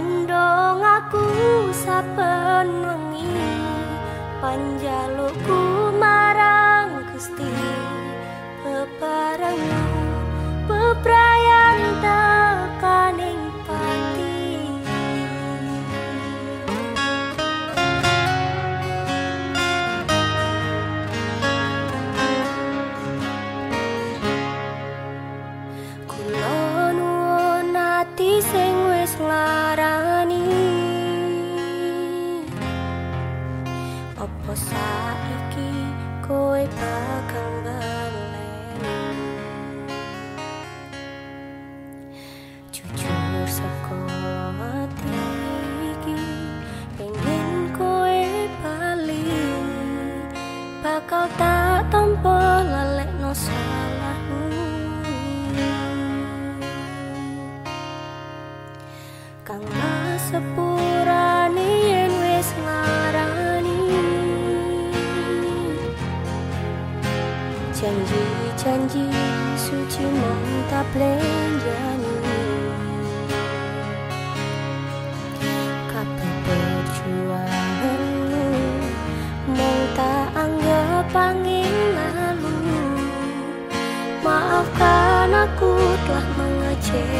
kandong aku sapen wengi panjalukku Bakal tak tompo lelek nosa care.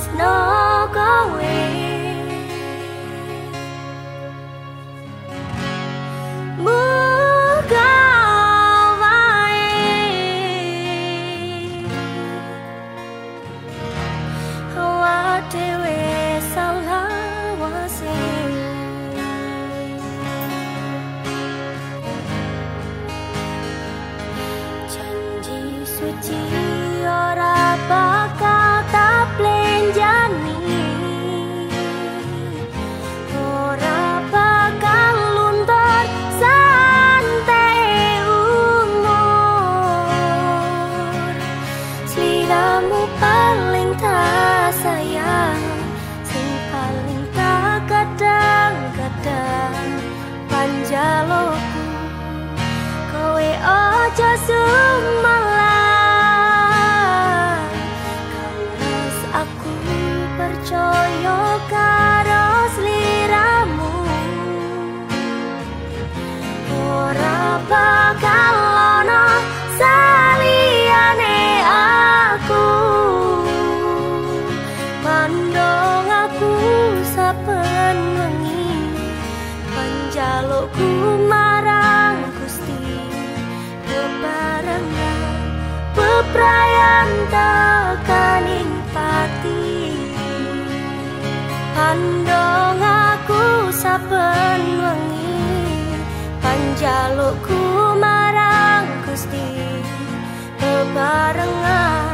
there's no going mưa cao vai. Hoa tiêu chân chỉ suy padamu paling tak sayang Sing paling tak kadang-kadang. Panjaloku Kowe ojo sumang sepenengi Penjalukku marang gusti Bebarengan peprayan tekaning pati Pandong aku saben wengi Panjalukku marang gusti Bebarengan